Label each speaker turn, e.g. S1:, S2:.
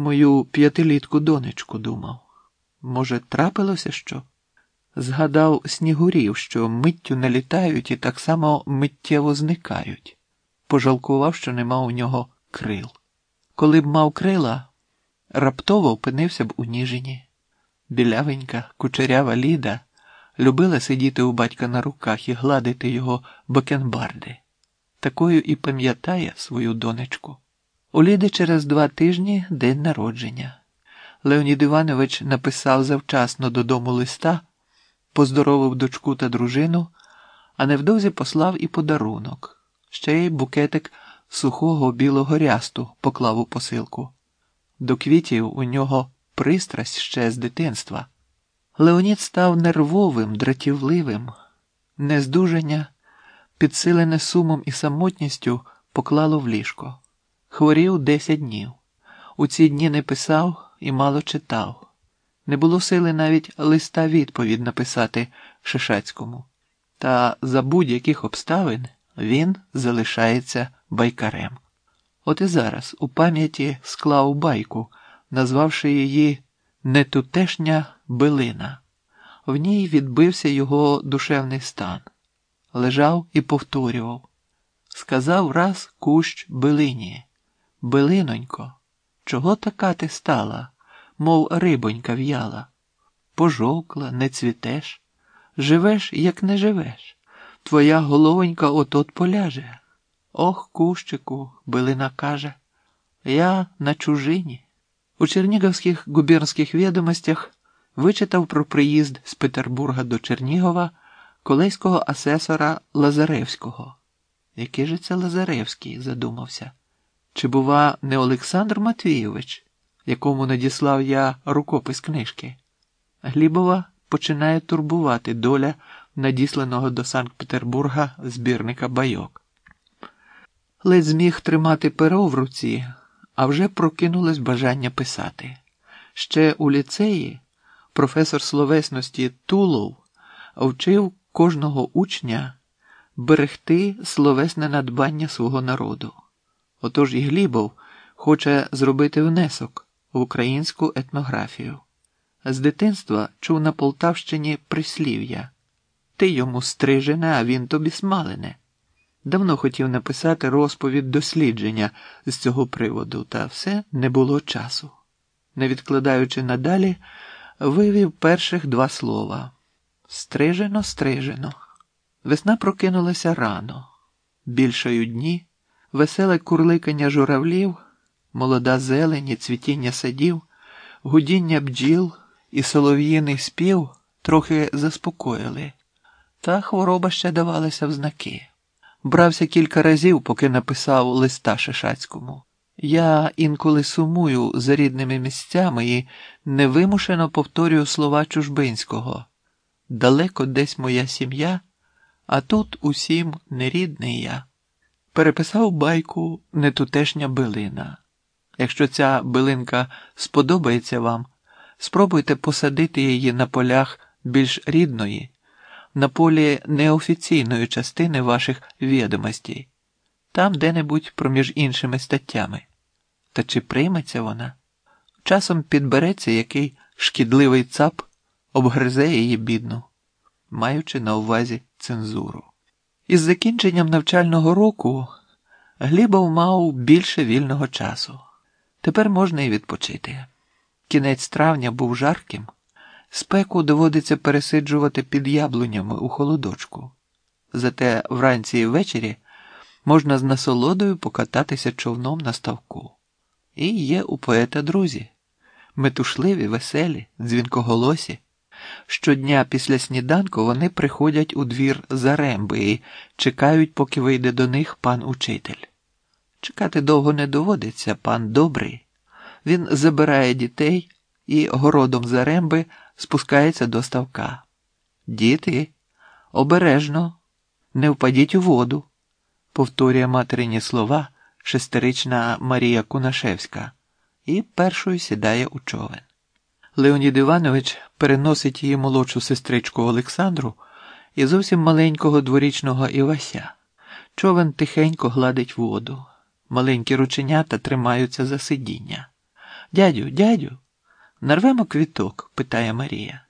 S1: мою п'ятилітку донечку думав. Може, трапилося що? Згадав снігурів, що миттю не літають і так само миттєво зникають. Пожалкував, що нема у нього крил. Коли б мав крила, раптово опинився б у ніжині. Білявенька, кучерява Ліда любила сидіти у батька на руках і гладити його бакенбарди. Такою і пам'ятає свою донечку. У Ліди через два тижні день народження. Леонід Іванович написав завчасно додому листа, поздоровив дочку та дружину, а невдовзі послав і подарунок. Ще й букетик сухого білого рясту поклав у посилку. До квітів у нього пристрасть ще з дитинства. Леонід став нервовим, дратівливим, нездужання, підсилене сумом і самотністю, поклало в ліжко. Хворів десять днів. У ці дні не писав і мало читав. Не було сили навіть листа відповідь написати Шишацькому. Та за будь-яких обставин він залишається байкарем. От і зараз у пам'яті склав байку, назвавши її Нетутешня билина. В ній відбився його душевний стан. Лежав і повторював. Сказав раз кущ билині. Билинонько, чого така ти стала, мов рибонька в'яла? Пожовкла, не цвітеш, живеш, як не живеш. Твоя головонька от-от поляже. Ох, кущику, билина каже, я на чужині. У Черніговських губернських відомостях вичитав про приїзд з Петербурга до Чернігова колейського асесора Лазаревського. Який же це Лазаревський? задумався. Чи, бува, не Олександр Матвійович, якому надіслав я рукопис книжки? Глібова починає турбувати доля надісланого до Санкт Петербурга збірника байок. Ледь зміг тримати перо в руці, а вже прокинулось бажання писати. Ще у ліцеї професор словесності Тулов вчив кожного учня берегти словесне надбання свого народу. Отож і Глібов хоче зробити внесок в українську етнографію. З дитинства чув на Полтавщині прислів'я Ти йому стрижене, а він тобі смалене. Давно хотів написати розповідь дослідження з цього приводу, та все не було часу. Не відкладаючи надалі, вивів перших два слова Стрижено, стрижено. Весна прокинулася рано. Більшою дні веселе курликання журавлів, молода зелені, цвітіння садів, гудіння бджіл і солов'їний спів трохи заспокоїли, та хвороба ще давалася в знаки. Брався кілька разів, поки написав листа Шишацькому. Я інколи сумую за рідними місцями і невимушено повторюю слова Чужбинського. Далеко десь моя сім'я, а тут усім нерідний я. Переписав байку нетутешня билина. Якщо ця билинка сподобається вам, спробуйте посадити її на полях більш рідної, на полі неофіційної частини ваших відомостей, там де-небудь проміж іншими статтями. Та чи прийметься вона? Часом підбереться який шкідливий цап, обгризе її бідну, маючи на увазі цензуру. Із закінченням навчального року Глібов мав більше вільного часу. Тепер можна і відпочити. Кінець травня був жарким, спеку доводиться пересиджувати під яблунями у холодочку. Зате вранці і ввечері можна з насолодою покататися човном на ставку. І є у поета друзі метушливі, веселі, дзвінкоголосі. Щодня після сніданку вони приходять у двір Заремби і чекають, поки вийде до них пан учитель. Чекати довго не доводиться, пан добрий. Він забирає дітей і городом Заремби спускається до ставка. Діти, обережно, не впадіть у воду, повторює материні слова шестирична Марія Кунашевська і першою сідає у човен. Леонід Іванович переносить її молодшу сестричку Олександру і зовсім маленького дворічного Івася. Човен тихенько гладить воду. Маленькі рученята тримаються за сидіння. Дядю, дядю, нарвемо квіток? питає Марія.